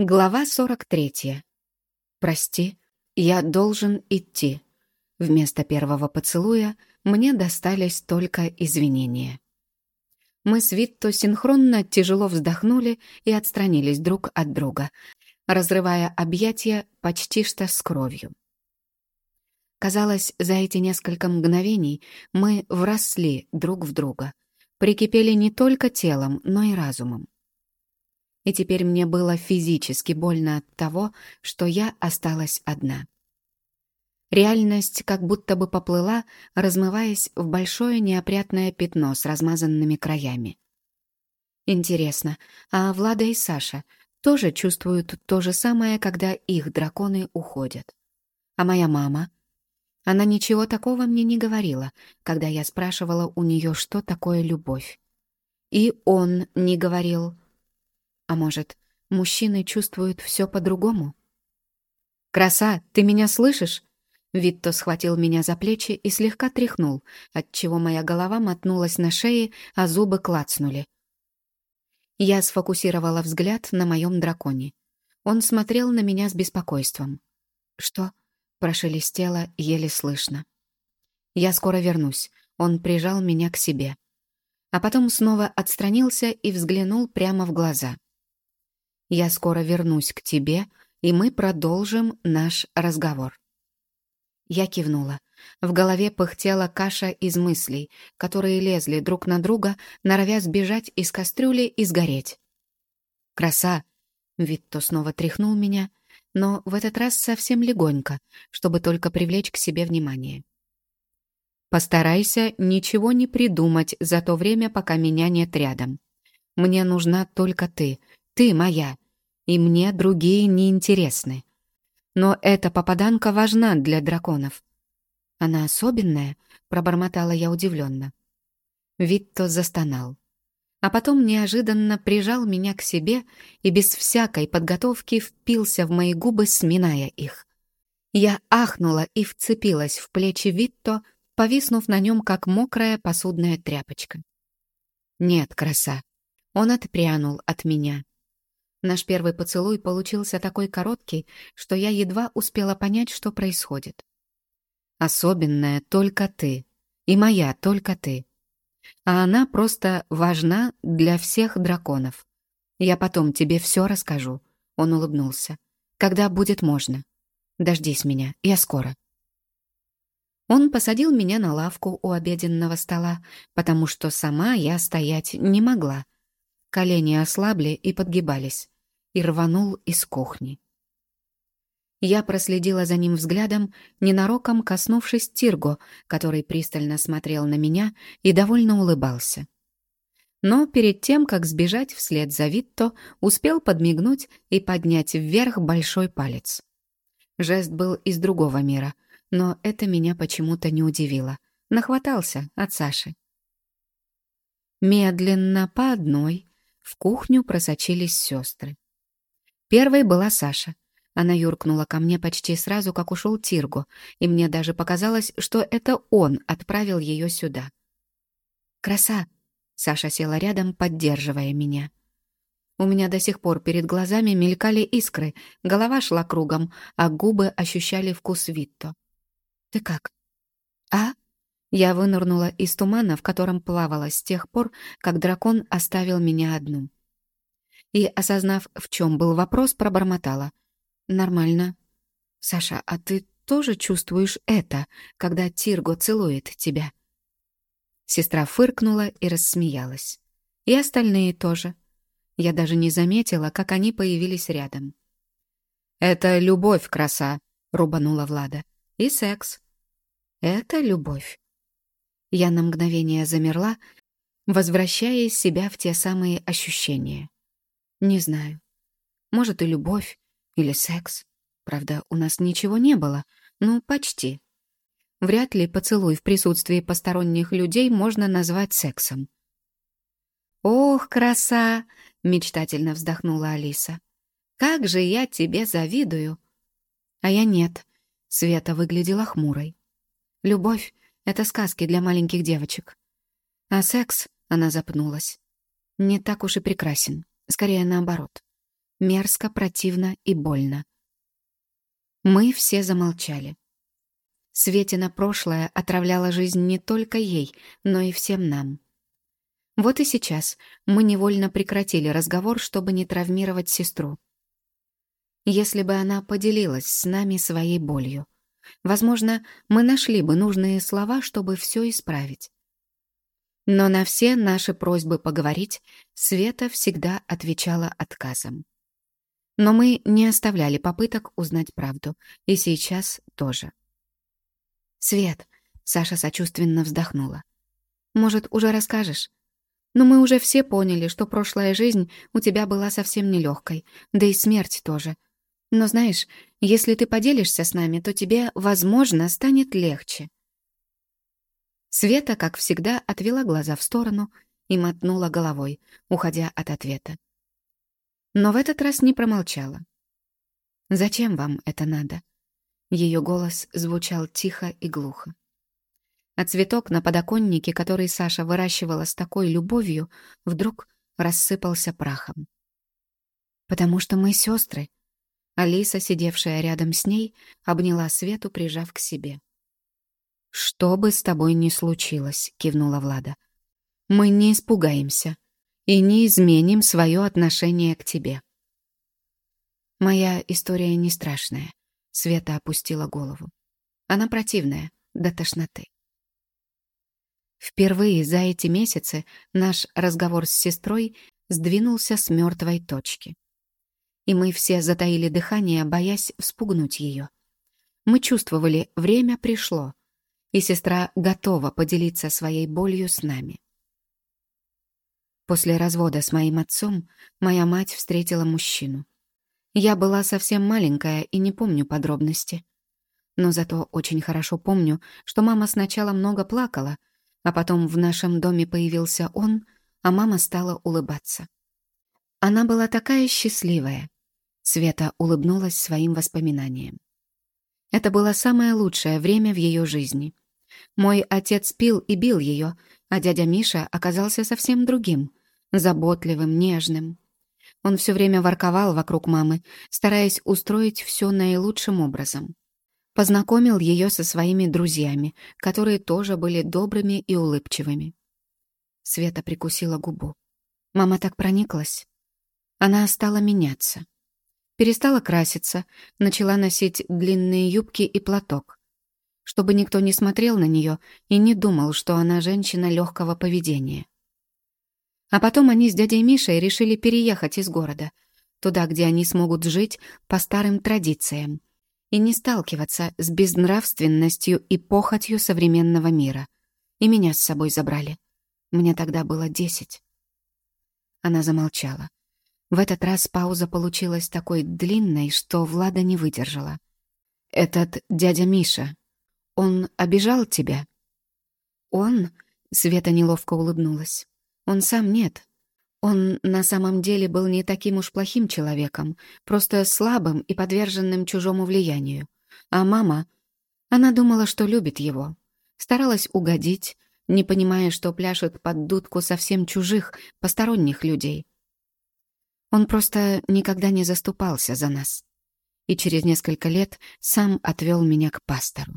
Глава 43. «Прости, я должен идти». Вместо первого поцелуя мне достались только извинения. Мы с Витто синхронно тяжело вздохнули и отстранились друг от друга, разрывая объятия почти что с кровью. Казалось, за эти несколько мгновений мы вросли друг в друга, прикипели не только телом, но и разумом и теперь мне было физически больно от того, что я осталась одна. Реальность как будто бы поплыла, размываясь в большое неопрятное пятно с размазанными краями. Интересно, а Влада и Саша тоже чувствуют то же самое, когда их драконы уходят? А моя мама? Она ничего такого мне не говорила, когда я спрашивала у нее, что такое любовь. И он не говорил, а может, мужчины чувствуют все по-другому? «Краса, ты меня слышишь?» Витто схватил меня за плечи и слегка тряхнул, отчего моя голова мотнулась на шее, а зубы клацнули. Я сфокусировала взгляд на моем драконе. Он смотрел на меня с беспокойством. «Что?» — прошелестело еле слышно. «Я скоро вернусь». Он прижал меня к себе. А потом снова отстранился и взглянул прямо в глаза. Я скоро вернусь к тебе, и мы продолжим наш разговор». Я кивнула. В голове пыхтела каша из мыслей, которые лезли друг на друга, норовя сбежать из кастрюли и сгореть. «Краса!» Витто снова тряхнул меня, но в этот раз совсем легонько, чтобы только привлечь к себе внимание. «Постарайся ничего не придумать за то время, пока меня нет рядом. Мне нужна только ты, ты моя, и мне другие не интересны. Но эта попаданка важна для драконов. Она особенная, пробормотала я удивленно. Витто застонал. А потом неожиданно прижал меня к себе и без всякой подготовки впился в мои губы, сминая их. Я ахнула и вцепилась в плечи Витто, повиснув на нем, как мокрая посудная тряпочка. «Нет, краса!» Он отпрянул от меня. Наш первый поцелуй получился такой короткий, что я едва успела понять, что происходит. Особенная только ты. И моя только ты. А она просто важна для всех драконов. Я потом тебе все расскажу. Он улыбнулся. Когда будет можно. Дождись меня, я скоро. Он посадил меня на лавку у обеденного стола, потому что сама я стоять не могла — Колени ослабли и подгибались. И рванул из кухни. Я проследила за ним взглядом, ненароком коснувшись Тирго, который пристально смотрел на меня и довольно улыбался. Но перед тем, как сбежать вслед за Витто, успел подмигнуть и поднять вверх большой палец. Жест был из другого мира, но это меня почему-то не удивило. Нахватался от Саши. Медленно, по одной, в кухню просочились сестры. Первой была Саша. Она юркнула ко мне почти сразу, как ушел Тирго, и мне даже показалось, что это он отправил ее сюда. «Краса!» — Саша села рядом, поддерживая меня. У меня до сих пор перед глазами мелькали искры, голова шла кругом, а губы ощущали вкус Витто. «Ты как?» «А?» Я вынырнула из тумана, в котором плавала с тех пор, как дракон оставил меня одну. И, осознав, в чем был вопрос, пробормотала. «Нормально». «Саша, а ты тоже чувствуешь это, когда Тирго целует тебя?» Сестра фыркнула и рассмеялась. И остальные тоже. Я даже не заметила, как они появились рядом. «Это любовь, краса», — рубанула Влада. «И секс». «Это любовь». Я на мгновение замерла, возвращая из себя в те самые ощущения. Не знаю. Может, и любовь, или секс. Правда, у нас ничего не было. Ну, почти. Вряд ли поцелуй в присутствии посторонних людей можно назвать сексом. «Ох, краса!» — мечтательно вздохнула Алиса. «Как же я тебе завидую!» А я нет. Света выглядела хмурой. Любовь это сказки для маленьких девочек. А секс, она запнулась, не так уж и прекрасен. Скорее наоборот. мерзко, противно и больно. Мы все замолчали. Светина прошлое отравляло жизнь не только ей, но и всем нам. Вот и сейчас мы невольно прекратили разговор, чтобы не травмировать сестру. Если бы она поделилась с нами своей болью, возможно, мы нашли бы нужные слова, чтобы все исправить. Но на все наши просьбы поговорить Света всегда отвечала отказом. Но мы не оставляли попыток узнать правду, и сейчас тоже. «Свет», — Саша сочувственно вздохнула, — «может, уже расскажешь? Но мы уже все поняли, что прошлая жизнь у тебя была совсем нелегкой, да и смерть тоже. Но знаешь, если ты поделишься с нами, то тебе, возможно, станет легче». Света, как всегда, отвела глаза в сторону и мотнула головой, уходя от ответа. Но в этот раз не промолчала. «Зачем вам это надо?» Ее голос звучал тихо и глухо. А цветок на подоконнике, который Саша выращивала с такой любовью, вдруг рассыпался прахом. «Потому что мы сестры». Алиса, сидевшая рядом с ней, обняла Свету, прижав к себе. «Что бы с тобой ни случилось», — кивнула Влада, — «мы не испугаемся и не изменим свое отношение к тебе». Моя история не страшная. Света опустила голову. Она противная, до тошноты. Впервые за эти месяцы наш разговор с сестрой сдвинулся с мертвой точки. И мы все затаили дыхание, боясь вспугнуть ее. Мы чувствовали, время пришло, и сестра готова поделиться своей болью с нами. После развода с моим отцом моя мать встретила мужчину. Я была совсем маленькая и не помню подробности. Но зато очень хорошо помню, что мама сначала много плакала, а потом в нашем доме появился он, а мама стала улыбаться. Она была такая счастливая. Света улыбнулась своим воспоминаниям. Это было самое лучшее время в ее жизни. Мой отец пил и бил ее, а дядя Миша оказался совсем другим, заботливым, нежным. Он все время ворковал вокруг мамы, стараясь устроить все наилучшим образом. Познакомил ее со своими друзьями, которые тоже были добрыми и улыбчивыми. Света прикусила губу. Мама так прониклась. Она стала меняться. Перестала краситься, начала носить длинные юбки и платок, чтобы никто не смотрел на нее и не думал, что она женщина легкого поведения. А потом они с дядей Мишей решили переехать из города, туда, где они смогут жить по старым традициям и не сталкиваться с безнравственностью и похотью современного мира. И меня с собой забрали. Мне тогда было десять. Она замолчала. В этот раз пауза получилась такой длинной, что Влада не выдержала. «Этот дядя Миша, он обижал тебя?» «Он?» — Света неловко улыбнулась. Он сам нет. Он на самом деле был не таким уж плохим человеком, просто слабым и подверженным чужому влиянию. А мама, она думала, что любит его. Старалась угодить, не понимая, что пляшет под дудку совсем чужих, посторонних людей. Он просто никогда не заступался за нас. И через несколько лет сам отвел меня к пастору.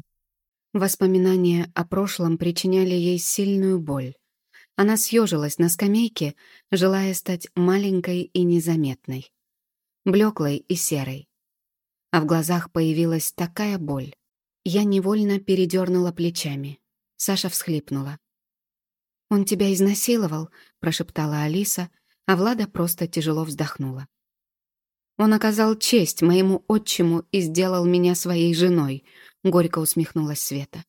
Воспоминания о прошлом причиняли ей сильную боль. Она съежилась на скамейке, желая стать маленькой и незаметной, блеклой и серой. А в глазах появилась такая боль. Я невольно передернула плечами. Саша всхлипнула. «Он тебя изнасиловал?» — прошептала Алиса, а Влада просто тяжело вздохнула. «Он оказал честь моему отчиму и сделал меня своей женой», — горько усмехнулась Света.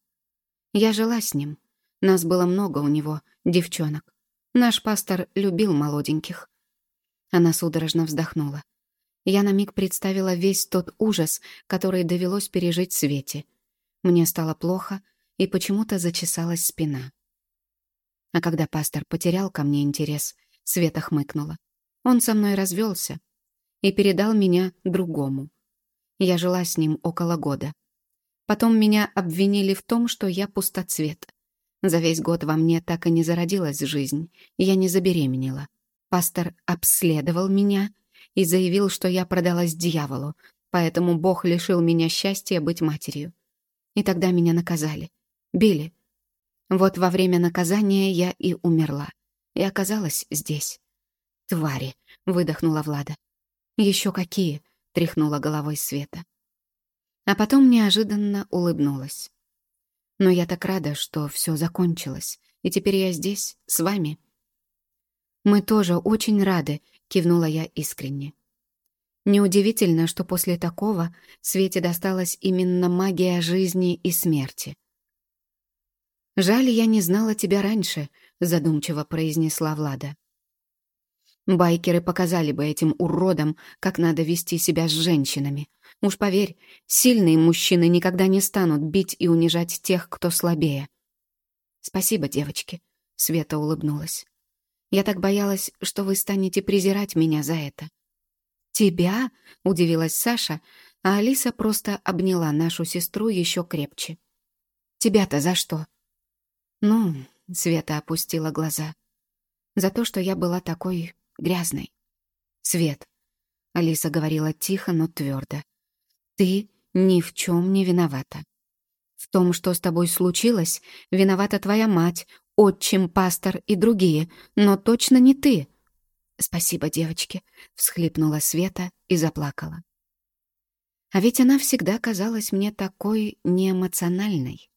«Я жила с ним. Нас было много у него, девчонок. Наш пастор любил молоденьких. Она судорожно вздохнула. Я на миг представила весь тот ужас, который довелось пережить Свете. Мне стало плохо, и почему-то зачесалась спина. А когда пастор потерял ко мне интерес, Света хмыкнула. Он со мной развелся и передал меня другому. Я жила с ним около года. Потом меня обвинили в том, что я пустоцвет. За весь год во мне так и не зародилась жизнь, я не забеременела. Пастор обследовал меня и заявил, что я продалась дьяволу, поэтому Бог лишил меня счастья быть матерью. И тогда меня наказали. Били. Вот во время наказания я и умерла. И оказалась здесь. «Твари!» — выдохнула Влада. «Еще какие!» — тряхнула головой Света. А потом неожиданно улыбнулась. «Но я так рада, что все закончилось, и теперь я здесь, с вами». «Мы тоже очень рады», — кивнула я искренне. Неудивительно, что после такого Свете досталась именно магия жизни и смерти. «Жаль, я не знала тебя раньше», — задумчиво произнесла Влада. Байкеры показали бы этим уродам, как надо вести себя с женщинами. Уж поверь, сильные мужчины никогда не станут бить и унижать тех, кто слабее. «Спасибо, девочки», — Света улыбнулась. «Я так боялась, что вы станете презирать меня за это». «Тебя?» — удивилась Саша, а Алиса просто обняла нашу сестру еще крепче. «Тебя-то за что?» «Ну...» — Света опустила глаза. «За то, что я была такой грязной». «Свет», — Алиса говорила тихо, но твердо. «Ты ни в чем не виновата. В том, что с тобой случилось, виновата твоя мать, отчим, пастор и другие, но точно не ты. «Спасибо, девочки», — всхлипнула Света и заплакала. А ведь она всегда казалась мне такой неэмоциональной.